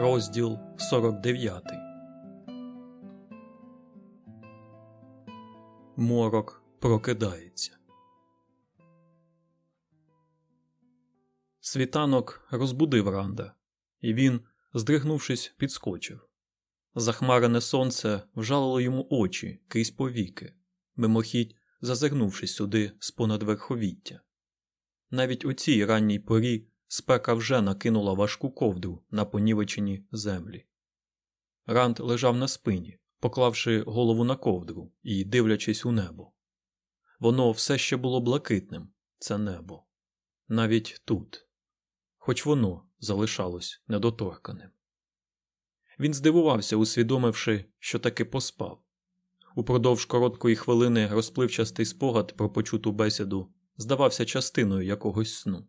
Розділ 49 Морок прокидається. Світанок розбудив Ранда, і він, здригнувшись, підскочив. Захмарене сонце вжалило йому очі крізь повіки, мимохідь зазирнувшись сюди з понад верховіття. Навіть у цій ранній порі спека вже накинула важку ковдру на понівечені землі. Ранд лежав на спині, поклавши голову на ковдру і дивлячись у небо. Воно все ще було блакитним, це небо, навіть тут, хоч воно залишалось недоторканим. Він здивувався, усвідомивши, що таки поспав. Упродовж короткої хвилини розпливчастий спогад про почуту бесіду здавався частиною якогось сну.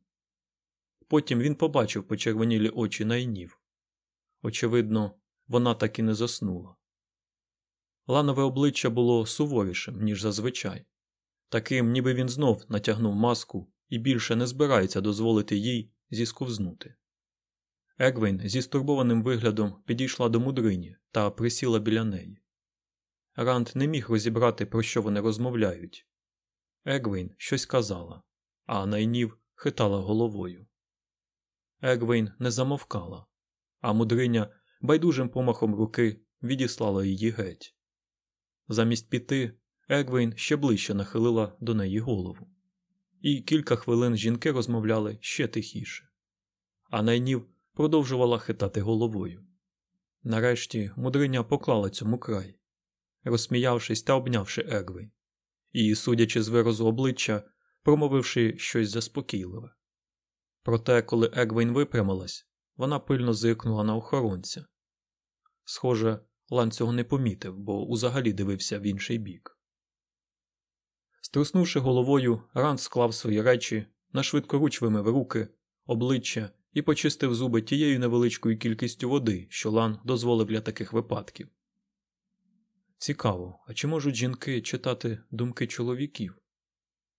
Потім він побачив почервонілі очі найнів. Очевидно, вона так і не заснула. Ланове обличчя було суворішим, ніж зазвичай, таким, ніби він знов натягнув маску і більше не збирається дозволити їй зісковзнути. Егвейн зі стурбованим виглядом підійшла до мудрині та присіла біля неї. Ранд не міг розібрати, про що вони розмовляють. Егвейн щось казала, а найнів хитала головою. Егвейн не замовкала, а мудриня байдужим помахом руки відіслала її геть. Замість піти, Егвейн ще ближче нахилила до неї голову. І кілька хвилин жінки розмовляли ще тихіше, а найнів продовжувала хитати головою. Нарешті мудриня поклала цьому край, розсміявшись та обнявши Егвейн, і, судячи з виразу обличчя, промовивши щось заспокійливе. Проте, коли Егвейн випрямилась, вона пильно зиркнула на охоронця. Схоже, Лан цього не помітив, бо узагалі дивився в інший бік. Струснувши головою, Ранд склав свої речі, на швидкоруч вимив руки, обличчя і почистив зуби тією невеличкою кількістю води, що Лан дозволив для таких випадків. Цікаво, а чи можуть жінки читати думки чоловіків?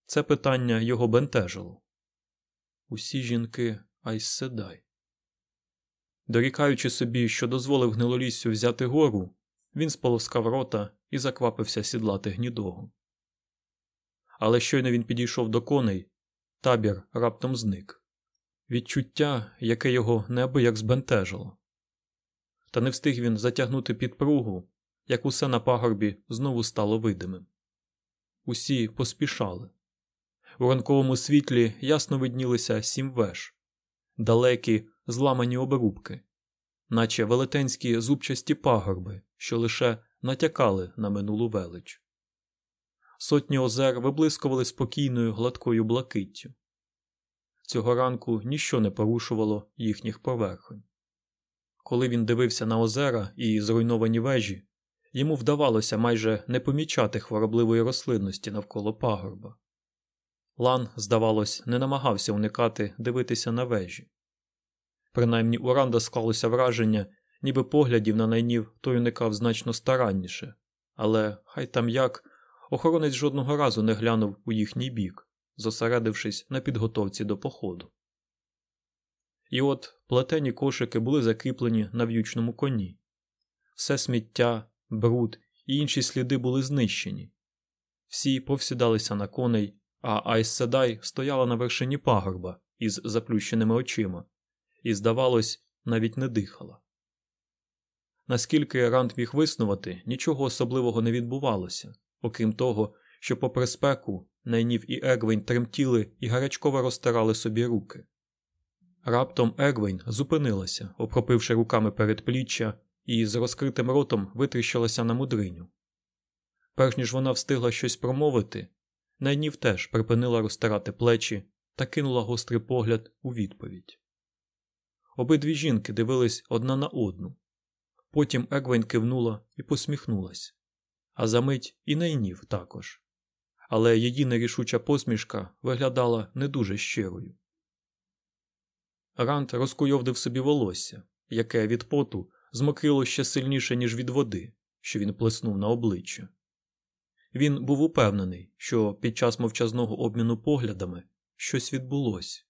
Це питання його бентежило. Усі жінки Айсседай. Дорікаючи собі, що дозволив гнилоліссю взяти гору, він сполоскав рота і заквапився сідлати гнідого. Але щойно він підійшов до коней, табір раптом зник. Відчуття, яке його неабияк збентежило. Та не встиг він затягнути підпругу, як усе на пагорбі знову стало видимим. Усі поспішали. У ранковому світлі ясно виднілися сім веж, далекі зламані обрубки, наче велетенські зубчасті пагорби, що лише натякали на минулу велич. Сотні озер виблискували спокійною гладкою блакиттю. Цього ранку ніщо не порушувало їхніх поверхонь. Коли він дивився на озера і зруйновані вежі, йому вдавалося майже не помічати хворобливої рослинності навколо пагорба. Лан, здавалось, не намагався уникати дивитися на вежі. Принаймні у Ранда склалося враження, ніби поглядів на найнів той уникав значно старанніше, але хай там як охоронець жодного разу не глянув у їхній бік, зосередившись на підготовці до походу. І от плетені кошики були закріплені на в'ючному коні. Все сміття, бруд і інші сліди були знищені. Всі повсідалися на коней а Айс Седай стояла на вершині пагорба із заплющеними очима і, здавалось, навіть не дихала. Наскільки Ранд міг виснувати, нічого особливого не відбувалося, окрім того, що, попри спеку, Найнів і Егвейн тремтіли і гарячково розтирали собі руки. Раптом Егвейн зупинилася, обхопивши руками передпліччя, і з розкритим ротом витріщилася на мудриню. Перш ніж вона встигла щось промовити, Найнів теж припинила розтирати плечі та кинула гострий погляд у відповідь. Обидві жінки дивились одна на одну. Потім Егвень кивнула і посміхнулась, а за мить і найнів також. Але її нерішуча посмішка виглядала не дуже щирою. Рант розкуйовдив собі волосся, яке від поту змокрило ще сильніше, ніж від води, що він плеснув на обличчя. Він був упевнений, що під час мовчазного обміну поглядами щось відбулося,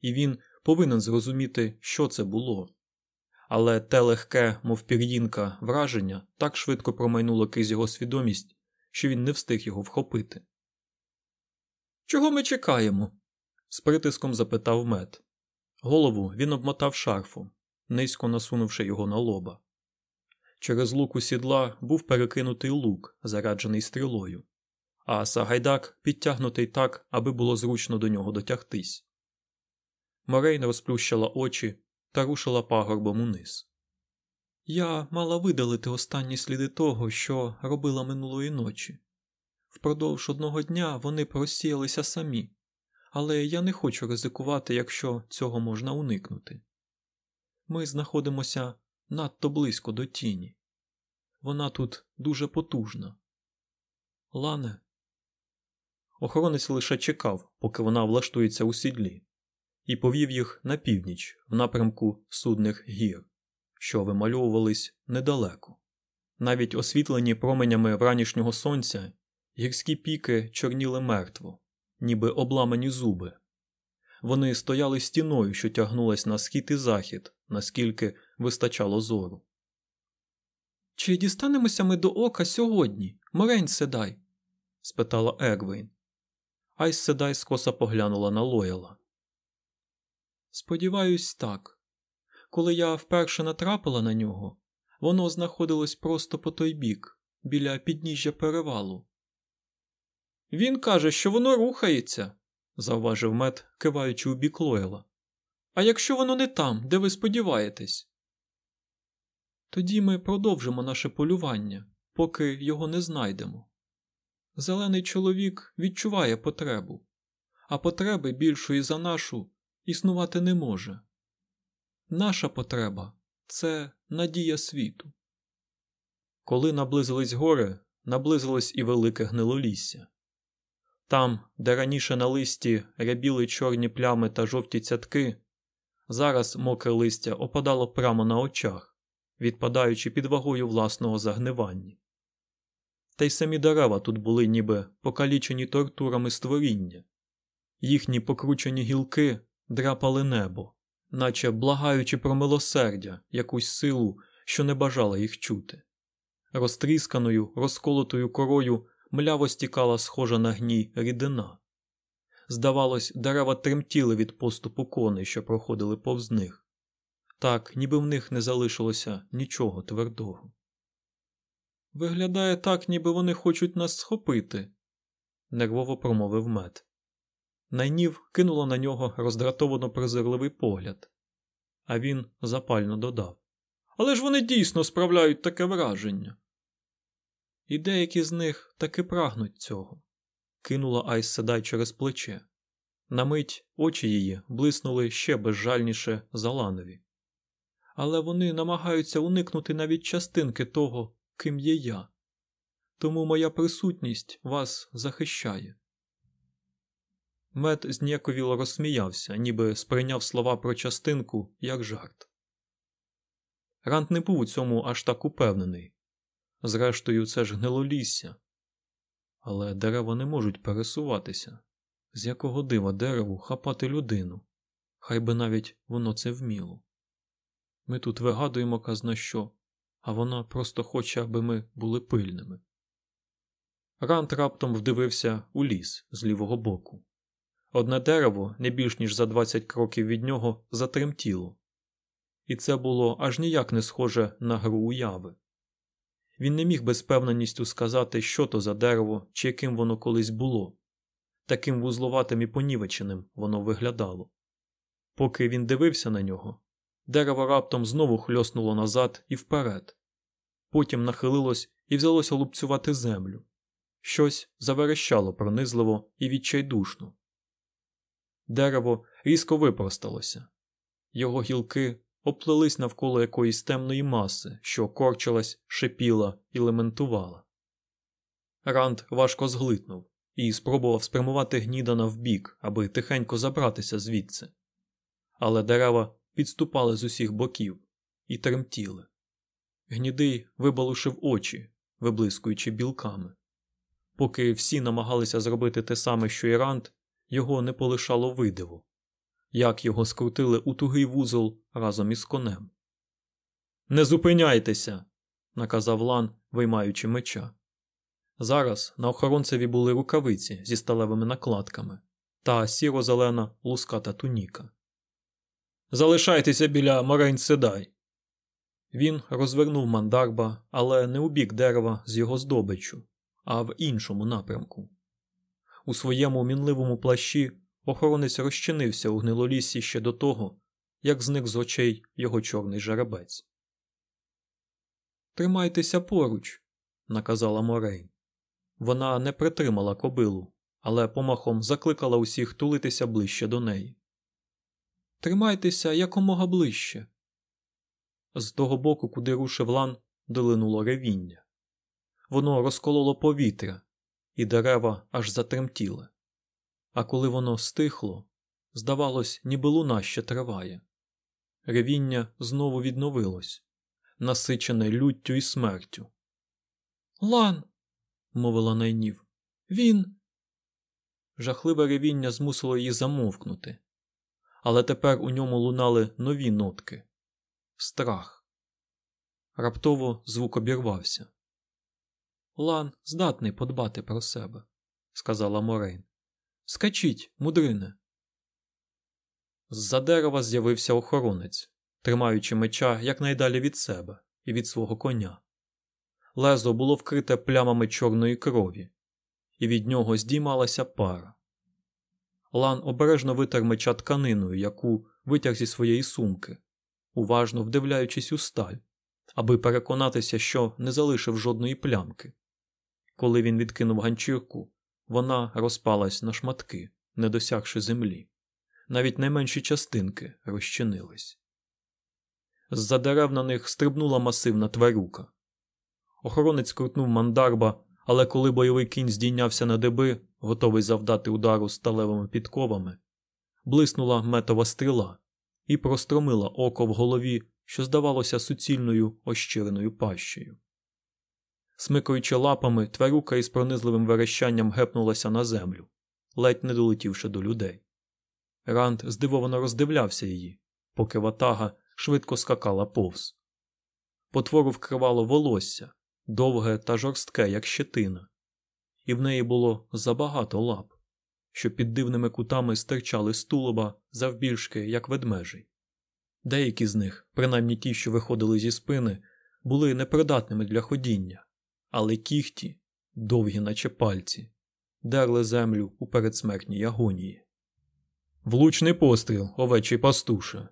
і він повинен зрозуміти, що це було. але те легке, мов пір'їнка, враження так швидко промайнуло крізь його свідомість, що він не встиг його вхопити. Чого ми чекаємо? з притиском запитав мед. Голову він обмотав шарфом, низько насунувши його на лоба. Через лук у сідла був перекинутий лук, заряджений стрілою, а Сагайдак підтягнутий так, аби було зручно до нього дотягтись. Морейн розплющила очі та рушила пагорбом униз. Я мала видалити останні сліди того, що робила минулої ночі. Впродовж одного дня вони просіялися самі, але я не хочу ризикувати, якщо цього можна уникнути. Ми знаходимося надто близько до тіні. Вона тут дуже потужна. Лане. Охоронець лише чекав, поки вона влаштується у сідлі, і повів їх на північ в напрямку судних гір, що вимальовувались недалеко. Навіть освітлені променями вранішнього сонця гірські піки чорніли мертво, ніби обламані зуби. Вони стояли стіною, що тягнулась на схід і захід, наскільки вистачало зору. Чи дістанемося ми до ока сьогодні, Морень Седай? спитала Егвейн. Айс Седай скоса поглянула на Лояла. Сподіваюсь, так. Коли я вперше натрапила на нього, воно знаходилось просто по той бік, біля підніжжя перевалу. Він каже, що воно рухається, завважив мед, киваючи у бік Лойла. А якщо воно не там, де ви сподіваєтесь? Тоді ми продовжимо наше полювання, поки його не знайдемо. Зелений чоловік відчуває потребу, а потреби більшої за нашу існувати не може. Наша потреба це надія світу. Коли наблизились гори, наблизилось і велике гнилолісся. Там, де раніше на листі рябіли чорні плями та жовті цятки, зараз мокре листя опадало прямо на очах, відпадаючи під вагою власного загнивання. Та й самі дерева тут були ніби покалічені тортурами створіння, їхні покручені гілки драпали небо, наче благаючи про милосердя, якусь силу, що не бажала їх чути. Розтрісканою, розколотою корою мляво стікала схожа на гній рідина. Здавалось, дерева тремтіли від поступу коней, що проходили повз них, так, ніби в них не залишилося нічого твердого. Виглядає так, ніби вони хочуть нас схопити, нервово промовив мед. Найнів кинула на нього роздратовано презирливий погляд, а він запально додав Але ж вони дійсно справляють таке враження. І деякі з них таки прагнуть цього, кинула Айс Седай через плече. На мить очі її блиснули ще безжальніше за ланові. Але вони намагаються уникнути навіть частинки того, ким є я. Тому моя присутність вас захищає. Мед зніяковіло розсміявся, ніби сприйняв слова про частинку як жарт. Рант не був у цьому аж так упевнений. Зрештою, це ж гнилолісся. Але дерева не можуть пересуватися. З якого дива дереву хапати людину, хай би навіть воно це вміло. Ми тут вигадуємо казна що, а вона просто хоче, аби ми були пильними. Рант раптом вдивився у ліс з лівого боку. Одне дерево, не більш ніж за 20 кроків від нього, затремтіло, і це було аж ніяк не схоже на гру уяви. Він не міг без певненістю сказати, що то за дерево чи яким воно колись було, таким вузловатим і понівеченим воно виглядало. Поки він дивився на нього, дерево раптом знову хльоснуло назад і вперед, потім нахилилось і взялося лупцювати землю. Щось заверещало пронизливо і відчайдушно. Дерево різко випросталося, його гілки оплелись навколо якоїсь темної маси, що корчилась, шипіла і лементувала. Ранд важко зглитнув і спробував спрямувати гнідана вбік, аби тихенько забратися звідси. Але дерева підступали з усіх боків і тремтіли. Гнідий вибалушив очі, виблискуючи білками. Поки всі намагалися зробити те саме, що і Ранд, його не полишало видиво як його скрутили у тугий вузол разом із конем. Не зупиняйтеся, наказав Лан, виймаючи меча. Зараз на охоронцеві були рукавиці зі сталевими накладками та сіро-зелена луската туніка. Залишайтеся біля Морейн Седай. Він розвернув мандарба, але не у бік дерева з його здобиччю, а в іншому напрямку. У своєму мінливому плащі охоронець розчинився у гнилолісі ще до того, як зник з очей його чорний жеребець. Тримайтеся поруч, наказала Морейн. Вона не притримала кобилу, але помахом закликала усіх тулитися ближче до неї. Тримайтеся якомога ближче. З того боку, куди рушив лан, долинуло ревіння. Воно розкололо повітря, і дерева аж затремтіли. А коли воно стихло, здавалось, ніби луна ще триває. Ревіння знову відновилось, насичене люттю і смертю. Лан, мовила найнів, він. Жахливе ревіння змусило її замовкнути, але тепер у ньому лунали нові нотки страх. Раптово звук обірвався. Лан здатний подбати про себе, сказала Морейн. Скачіть, мудрине. З-за дерева з'явився охоронець, тримаючи меча якнайдалі від себе і від свого коня. Лезо було вкрите плямами чорної крові, і від нього здіймалася пара. Лан обережно витер меча тканиною, яку витяг зі своєї сумки, уважно вдивляючись у сталь, аби переконатися, що не залишив жодної плямки. Коли він відкинув ганчірку, вона розпалась на шматки, не досягши землі. Навіть найменші частинки розчинились. З-за дерев на них стрибнула масивна тварюка. Охоронець крутнув мандарба, але коли бойовий кінь здійнявся на деби, готовий завдати удару сталевими підковами, блиснула метова стріла і простромила око в голові, що здавалося суцільною ощиреною пащею. Смикаючи лапами, тварюка із пронизливим верещанням гепнулася на землю, ледь не долетівши до людей. Ранд здивовано роздивлявся її, поки ватага швидко скакала повз. Потвору вкривало волосся, довге та жорстке, як щетина, і в неї було забагато лап, що під дивними кутами стирчали з тулуба завбільшки, як ведмежий. Деякі з них, принаймні ті, що виходили зі спини, були непридатними для ходіння, але кіхті, довгі, наче пальці, дерли землю у передсмертній агонії. Влучний постріл, овечий пастуше.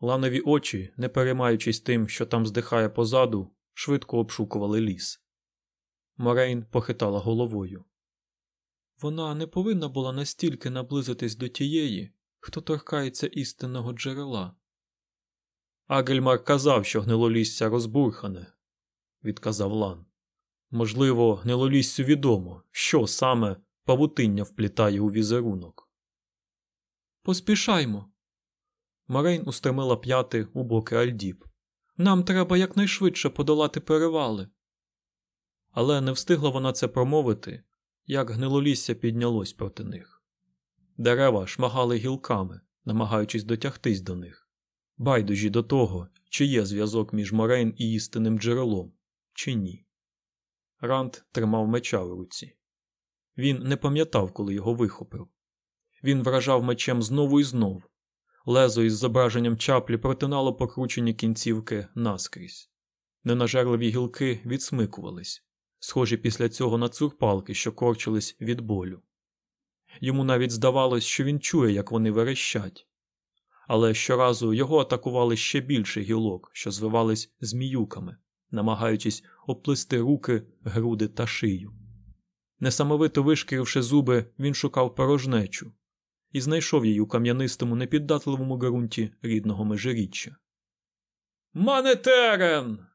Ланові очі, не переймаючись тим, що там здихає позаду, швидко обшукували ліс. Морейн похитала головою. Вона не повинна була настільки наблизитись до тієї, хто торкається істинного джерела. Агельмар казав, що гнилолісся розбурхане, відказав Лан. Можливо, гнилоліссю відомо, що саме павутиння вплітає у візерунок. Поспішаймо. Морейн устромила п'яти у боки Альдіб. Нам треба якнайшвидше подолати перевали. Але не встигла вона це промовити, як гнилолісся піднялось проти них. Дерева шмагали гілками, намагаючись дотягтись до них, байдужі до того, чи є зв'язок між Морейн і істинним джерелом, чи ні. Ранд тримав меча в руці. Він не пам'ятав, коли його вихопив. Він вражав мечем знову і знов. Лезо із зображенням чаплі протинало покручені кінцівки наскрізь. Ненажерливі гілки відсмикувались, схожі після цього на цурпалки, що корчились від болю. Йому навіть здавалось, що він чує, як вони верещать. Але щоразу його атакували ще більше гілок, що звивались зміюками, намагаючись оплисти руки, груди та шию. Несамовито вишкіривши зуби, він шукав порожнечу і знайшов її у кам'янистому непіддатливому ґрунті рідного межиріччя. Манетерен.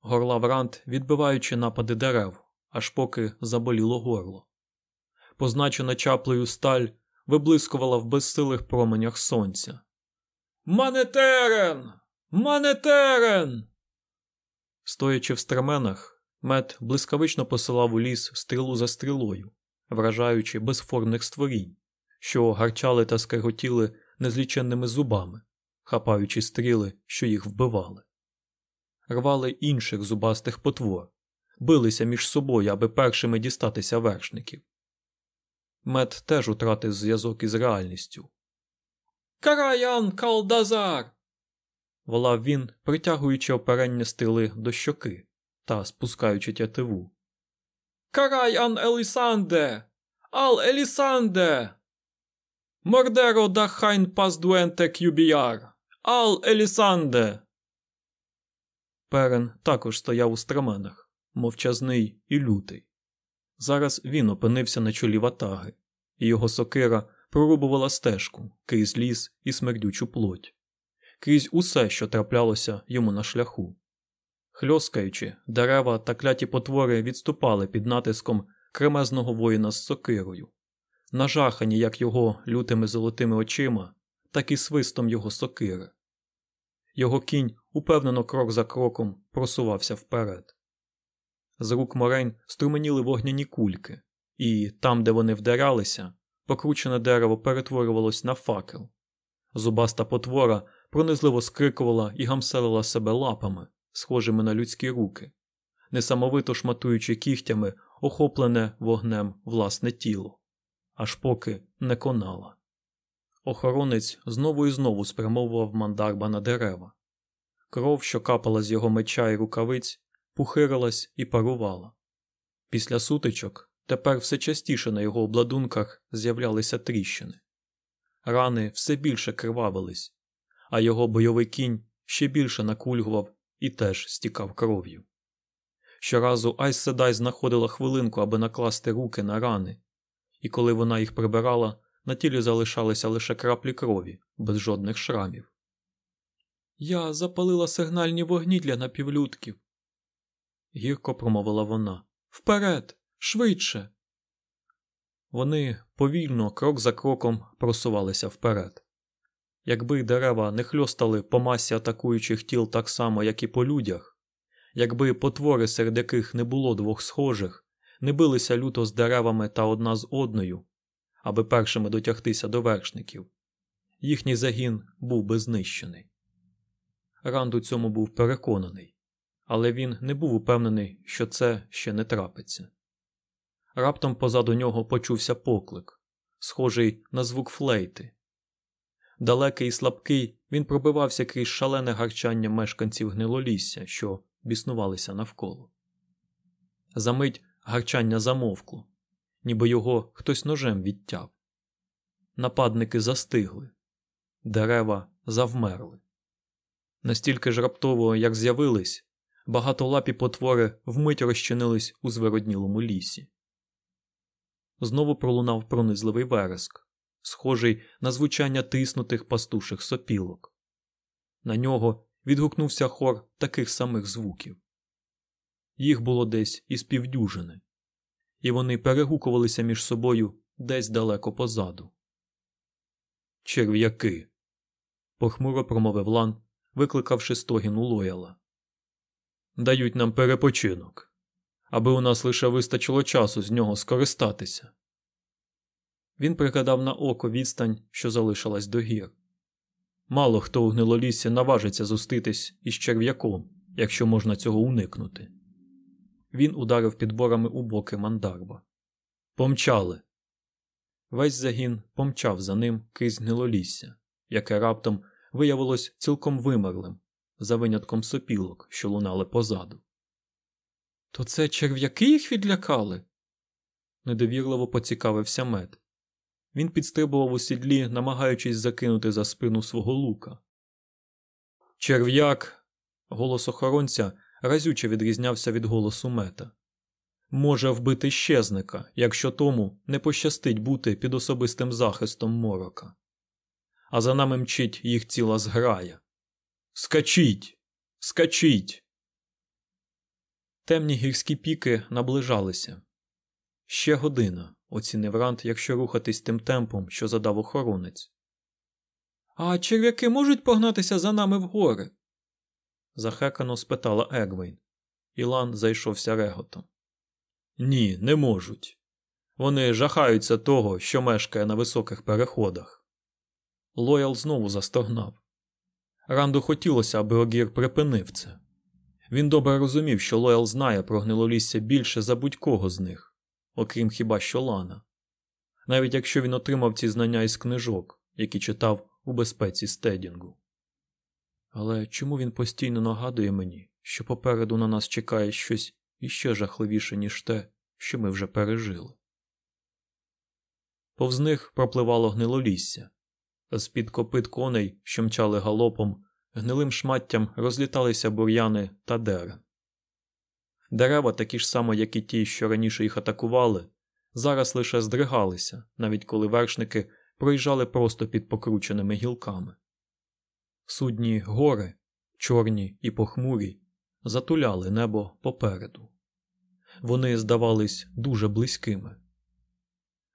Горлав Рант, відбиваючи напади дерев, аж поки заболіло горло. Позначена чаплею сталь виблискувала в безсилих променях сонця. Манетерен! Манетерен! Стоячи в стременах, мед блискавично посилав у ліс стрілу за стрілою, вражаючи безформних створінь, що гарчали та скриготіли незліченними зубами, хапаючи стріли, що їх вбивали. Рвали інших зубастих потвор, билися між собою, аби першими дістатися вершників. Мед теж утратив зв'язок із реальністю. Караян Калдазар. волав він, притягуючи оперення стили до щоки та спускаючи тятиву. Караян Елісанде! Ал Елісанде! Мордеро да хайн паздуенте кюбіяр! Ал Елісанде! Перен також стояв у стременах, мовчазний і лютий. Зараз він опинився на чолі ватаги, і його сокира прорубувала стежку крізь ліс і смердючу плоть, крізь усе, що траплялося йому на шляху. Хльоскаючи, дерева та кляті потвори відступали під натиском кремезного воїна з сокирою, нажахані як його лютими золотими очима, так і свистом його сокири. Його кінь упевнено крок за кроком просувався вперед. З рук морень струменіли вогняні кульки, і там, де вони вдаралися, покручене дерево перетворювалось на факел. Зубаста потвора пронизливо скрикувала і гамселила себе лапами, схожими на людські руки, несамовито шматуючи кігтями охоплене вогнем власне тіло, аж поки не конала. Охоронець знову і знову спрямовував мандарба на дерева. Кров, що капала з його меча і рукавиць, пухирилась і парувала. Після сутичок тепер все частіше на його обладунках з'являлися тріщини. Рани все більше кривавились, а його бойовий кінь ще більше накульгував і теж стікав кров'ю. Щоразу Айс Седай знаходила хвилинку, аби накласти руки на рани, і коли вона їх прибирала, на тілі залишалися лише краплі крові, без жодних шрамів. Я запалила сигнальні вогні для напівлюдків, гірко промовила вона. Вперед, швидше. Вони повільно, крок за кроком, просувалися вперед. Якби дерева не хльостали по масі атакуючих тіл так само, як і по людях, якби потвори, серед яких не було двох схожих, не билися люто з деревами та одна з одною, аби першими дотягтися до вершників, їхній загін був би знищений. Ранд у цьому був переконаний, але він не був упевнений, що це ще не трапиться. Раптом позаду нього почувся поклик, схожий на звук флейти. Далекий і слабкий він пробивався крізь шалене гарчання мешканців гнилолісся, що біснувалися навколо. Замить гарчання замовкло, ніби його хтось ножем відтяв. Нападники застигли, дерева завмерли. Настільки ж раптово, як з'явились, багатолапі потвори вмить розчинились у звироднілому лісі. Знову пролунав пронизливий вереск, схожий на звучання тиснутих пастуших сопілок. На нього відгукнувся хор таких самих звуків. Їх було десь із півдюжини, і вони перегукувалися між собою десь далеко позаду. Черв'яки. похмуро промовив Лан, викликавши стогін у Лояла. Дають нам перепочинок, аби у нас лише вистачило часу з нього скористатися. Він пригадав на око відстань, що залишилась до гір. Мало хто у гнилолісі наважиться зустрітись із черв'яком, якщо можна цього уникнути. Він ударив підборами у боки мандарба. Помчали. Весь загін помчав за ним крізь гнилолісся, яке раптом виявилось цілком вимерлим, за винятком сопілок, що лунали позаду. То це черв'яки їх відлякали? недовірливо поцікавився мед. Він підстрибував у сідлі, намагаючись закинути за спину свого лука. Черв'як. Голос охоронця разюче відрізнявся від голосу мета. Може вбити щезника, якщо тому не пощастить бути під особистим захистом морока. А за нами мчить їх ціла зграя. Скачіть! Скачіть! Темні гірські піки наближалися. Ще година, оцінив Рант, якщо рухатись тим темпом, що задав охоронець. А черв'яки можуть погнатися за нами в гори? захекано спитала Егвейн. І Лан зайшовся реготом. Ні, не можуть. Вони жахаються того, що мешкає на високих переходах. Лоял знову застогнав. Ранду хотілося, аби Огір припинив це. Він добре розумів, що Лоял знає про гнилолісся більше за будь-кого з них, окрім хіба що Лана, навіть якщо він отримав ці знання із книжок, які читав у безпеці стедінгу. Але чому він постійно нагадує мені, що попереду на нас чекає щось іще жахливіше, ніж те, що ми вже пережили? Повз них пропливало гнилолісся, з під копит коней, що мчали галопом, гнилим шматтям розліталися бур'яни та дерен. Дерева, такі ж само, як і ті, що раніше їх атакували, зараз лише здригалися, навіть коли вершники проїжджали просто під покрученими гілками. Судні гори, чорні і похмурі, затуляли небо попереду. Вони здавались дуже близькими.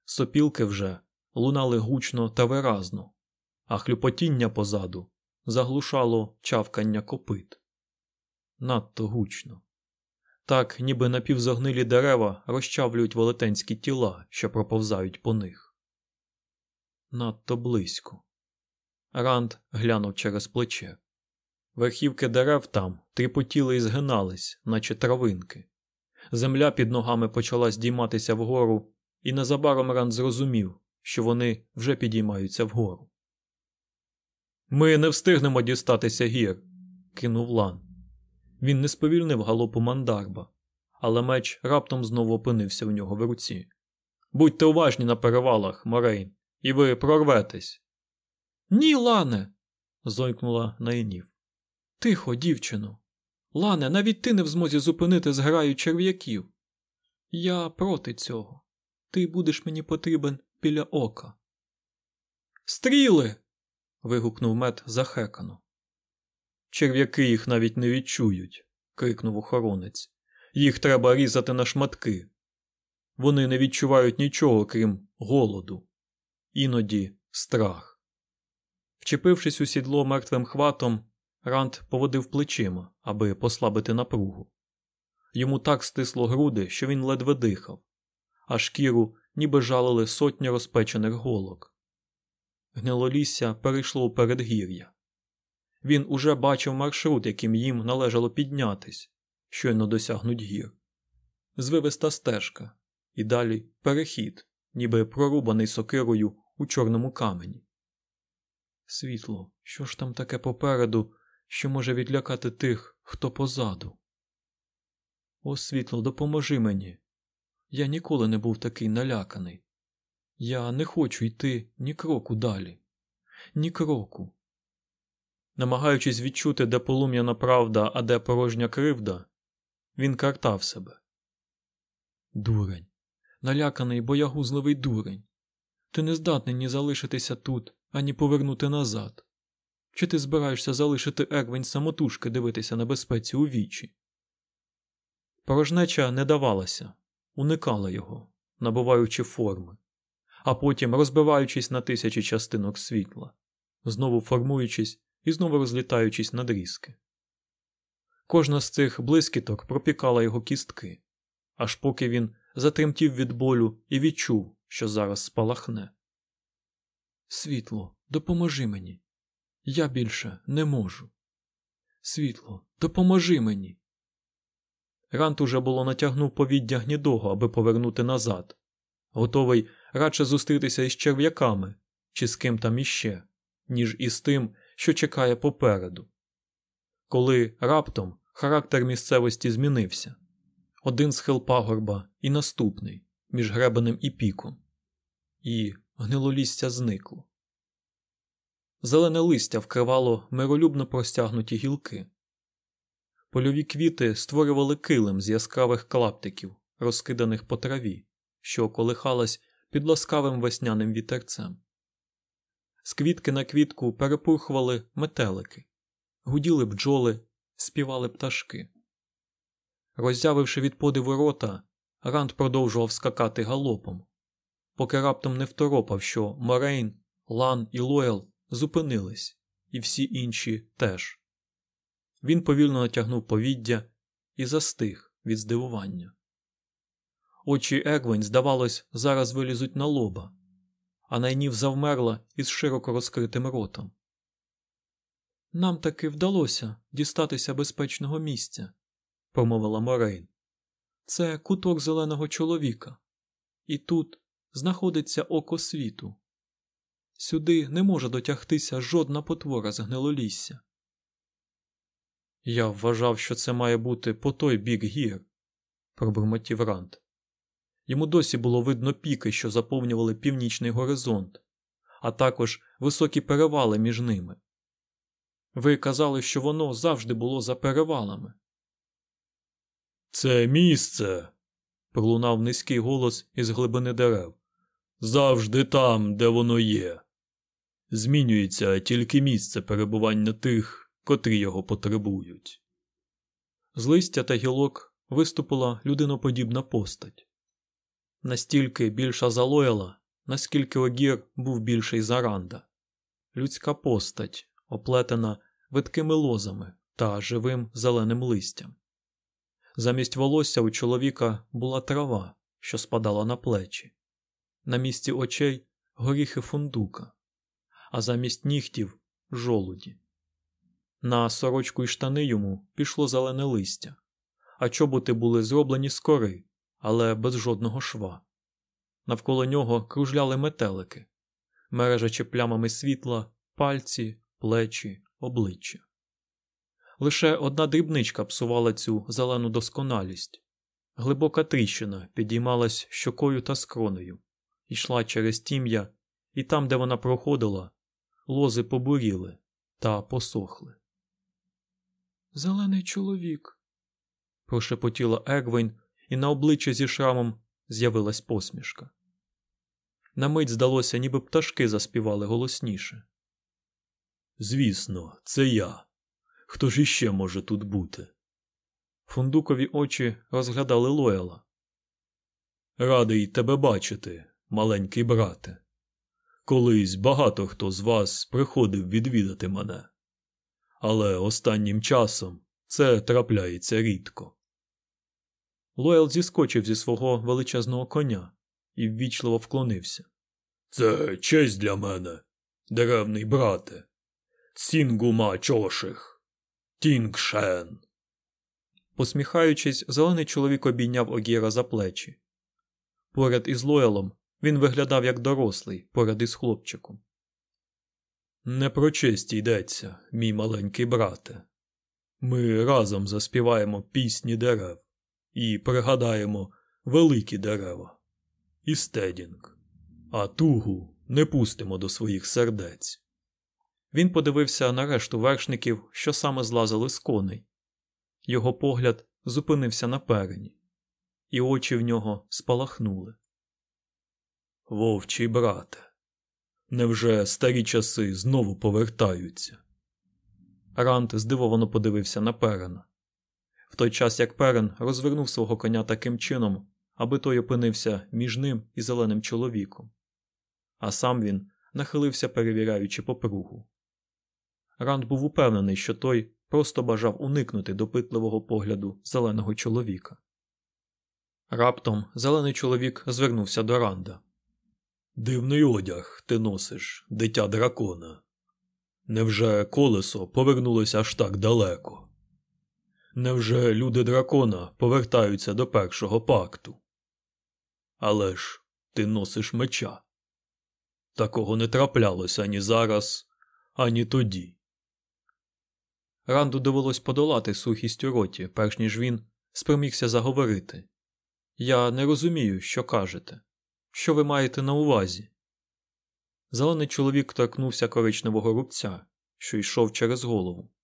Сопілки вже лунали гучно та виразно, а хлюпотіння позаду заглушало чавкання копит. Надто гучно. Так, ніби напівзогнилі дерева розчавлюють велетенські тіла, що проповзають по них. Надто близько. Ранд глянув через плече. Верхівки дерев там тріпотіли і згинались, наче травинки. Земля під ногами почала здійматися вгору, і незабаром Ранд зрозумів, що вони вже підіймаються вгору. Ми не встигнемо дістатися гір, кинув Лан. Він не сповільнив галопу мандарба, але меч раптом знову опинився в нього в руці. Будьте уважні на перевалах, Морейн, і ви прорветесь. Ні, Лане. зойкнула Найнів. Тихо, дівчино. Лане, навіть ти не в змозі зупинити зграю черв'яків. Я проти цього. Ти будеш мені потрібен біля ока. Стріли. Вигукнув мед захекано. Черв'яки їх навіть не відчують, крикнув охоронець. Їх треба різати на шматки. Вони не відчувають нічого, крім голоду, іноді страх. Вчепившись у сідло мертвим хватом, Рант поводив плечима, аби послабити напругу. Йому так стисло груди, що він ледве дихав, а шкіру ніби жалили сотні розпечених голок. Гнилолісся перейшло у передгір'я. Він уже бачив маршрут, яким їм належало піднятись, щойно досягнуть гір. Звивиста стежка, і далі перехід, ніби прорубаний сокирою у чорному камені. Світло, що ж там таке попереду, що може відлякати тих, хто позаду? О, світло, допоможи мені. Я ніколи не був такий наляканий. Я не хочу йти ні кроку далі, ні кроку. Намагаючись відчути, де полум'яна правда, а де порожня кривда, він картав себе. Дурень, наляканий боягузливий дурень. Ти не здатний ні залишитися тут, ані повернути назад. Чи ти збираєшся залишити Ервень самотужки дивитися на безпеці у вічі? Порожнеча не давалася, уникала його, набуваючи форми, а потім розбиваючись на тисячі частинок світла, знову формуючись і знову розлітаючись на дрізки. Кожна з цих блискіток пропікала його кістки, аж поки він затремтів від болю і відчув, що зараз спалахне. Світло, допоможи мені. Я більше не можу. Світло, допоможи мені. Рант уже було натягнув повіддя гнідого, аби повернути назад, готовий радше зустрітися із черв'яками чи з ким там іще, ніж із тим, що чекає попереду. Коли раптом характер місцевості змінився один схил пагорба і наступний між гребенем і піком, і гнилолістя зникло. Зелене листя вкривало миролюбно простягнуті гілки. Польові квіти створювали килим з яскравих клаптиків, розкиданих по траві, що колихалась під ласкавим весняним вітерцем. З квітки на квітку перепурхували метелики, гуділи бджоли, співали пташки. Роззявивши від подиву рота, Ранд продовжував скакати галопом, поки раптом не второпав, що Морейн, Лан і Лоел зупинились, і всі інші теж. Він повільно натягнув повіддя і застиг від здивування. Очі Егвень, здавалось, зараз вилізуть на лоба, а найнів завмерла із широко розкритим ротом. Нам таки вдалося дістатися безпечного місця, промовила Морейн. Це куток зеленого чоловіка. І тут знаходиться око світу. Сюди не може дотягтися жодна потвора з гнилолісся. Я вважав, що це має бути по той бік гір, пробурмотів Рант. Йому досі було видно піки, що заповнювали північний горизонт, а також високі перевали між ними. Ви казали, що воно завжди було за перевалами. Це місце. пролунав низький голос із глибини дерев. Завжди там, де воно є. Змінюється тільки місце перебування тих, котрі його потребують. З листя та гілок виступила людиноподібна постать. Настільки більша за Лойла, наскільки Огір був більший за Ранда. Людська постать, оплетена видкими лозами та живим зеленим листям. Замість волосся у чоловіка була трава, що спадала на плечі, на місці очей горіхи фундука, а замість нігтів жолуді. На сорочку і штани йому пішло зелене листя, а чоботи були зроблені з кори, але без жодного шва. Навколо нього кружляли метелики, мережачи плямами світла, пальці, плечі, обличчя. Лише одна дрібничка псувала цю зелену досконалість. Глибока тріщина підіймалась щокою та скронею, йшла через тім'я, і там, де вона проходила, лози побуріли та посохли. Зелений чоловік. прошепотіла Ервейн, і на обличчі зі шрамом з'явилась посмішка. На мить здалося, ніби пташки заспівали голосніше. Звісно, це я. Хто ж іще може тут бути? Фундукові очі розглядали Лояла. Радий тебе бачити, маленький брате. Колись багато хто з вас приходив відвідати мене, але останнім часом це трапляється рідко. Лоял зіскочив зі свого величезного коня і ввічливо вклонився. Це честь для мене, деревний брате. Цінгума чоших. Тінгшен. Посміхаючись, зелений чоловік обійняв Огіра за плечі. Поряд із Лоялом він виглядав як дорослий, поряд із хлопчиком. Не про честь йдеться, мій маленький брате. Ми разом заспіваємо пісні дерев і пригадаємо великі дерева і стедінг, а тугу не пустимо до своїх сердець. Він подивився на решту вершників, що саме злазили з коней. Його погляд зупинився на перені, і очі в нього спалахнули. Вовчий брате, невже старі часи знову повертаються? Рант здивовано подивився на перена. В той час як перен розвернув свого коня таким чином, аби той опинився між ним і зеленим чоловіком, а сам він нахилився, перевіряючи попругу. Ранд був упевнений, що той просто бажав уникнути допитливого погляду зеленого чоловіка. Раптом зелений чоловік звернувся до Ранда. Дивний одяг ти носиш, дитя дракона. Невже колесо повернулося аж так далеко? Невже люди дракона повертаються до першого пакту? Але ж ти носиш меча. Такого не траплялося ані зараз, ані тоді. Ранду довелось подолати сухість у роті, перш ніж він спромігся заговорити. Я не розумію, що кажете. Що ви маєте на увазі? Зелений чоловік торкнувся коричневого рубця, що йшов через голову.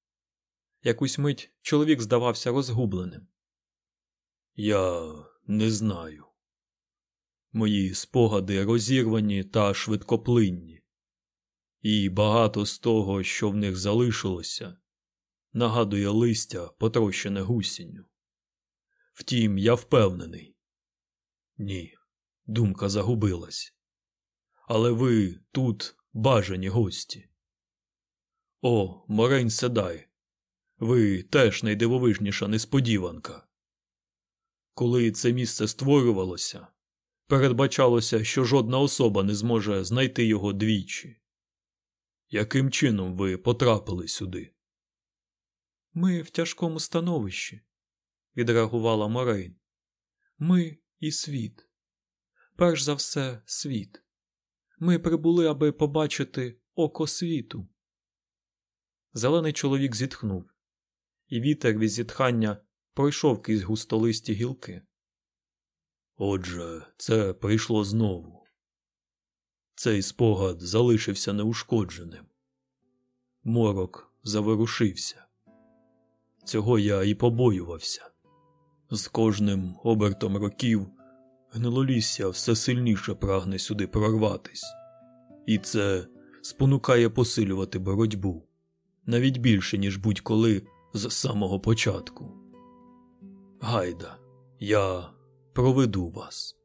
Якусь мить чоловік здавався розгубленим. Я не знаю. Мої спогади розірвані та швидкоплинні, і багато з того, що в них залишилося, нагадує листя, потрощене гусінню. Втім, я впевнений. Ні, думка загубилась. Але ви тут бажані гості. О, Морень Седай, ви теж найдивовижніша несподіванка. Коли це місце створювалося, передбачалося, що жодна особа не зможе знайти його двічі. Яким чином ви потрапили сюди? Ми в тяжкому становищі. відреагувала Морейн. Ми і світ. Перш за все, світ. Ми прибули, аби побачити око світу. Зелений чоловік зітхнув, і вітер від зітхання пройшов крізь густолисті гілки. Отже, це прийшло знову. Цей спогад залишився неушкодженим. Морок заворушився. Цього я і побоювався. З кожним обертом років гнилолісся все сильніше прагне сюди прорватись, і це спонукає посилювати боротьбу навіть більше, ніж будь-коли з самого початку. Гайда, я проведу вас.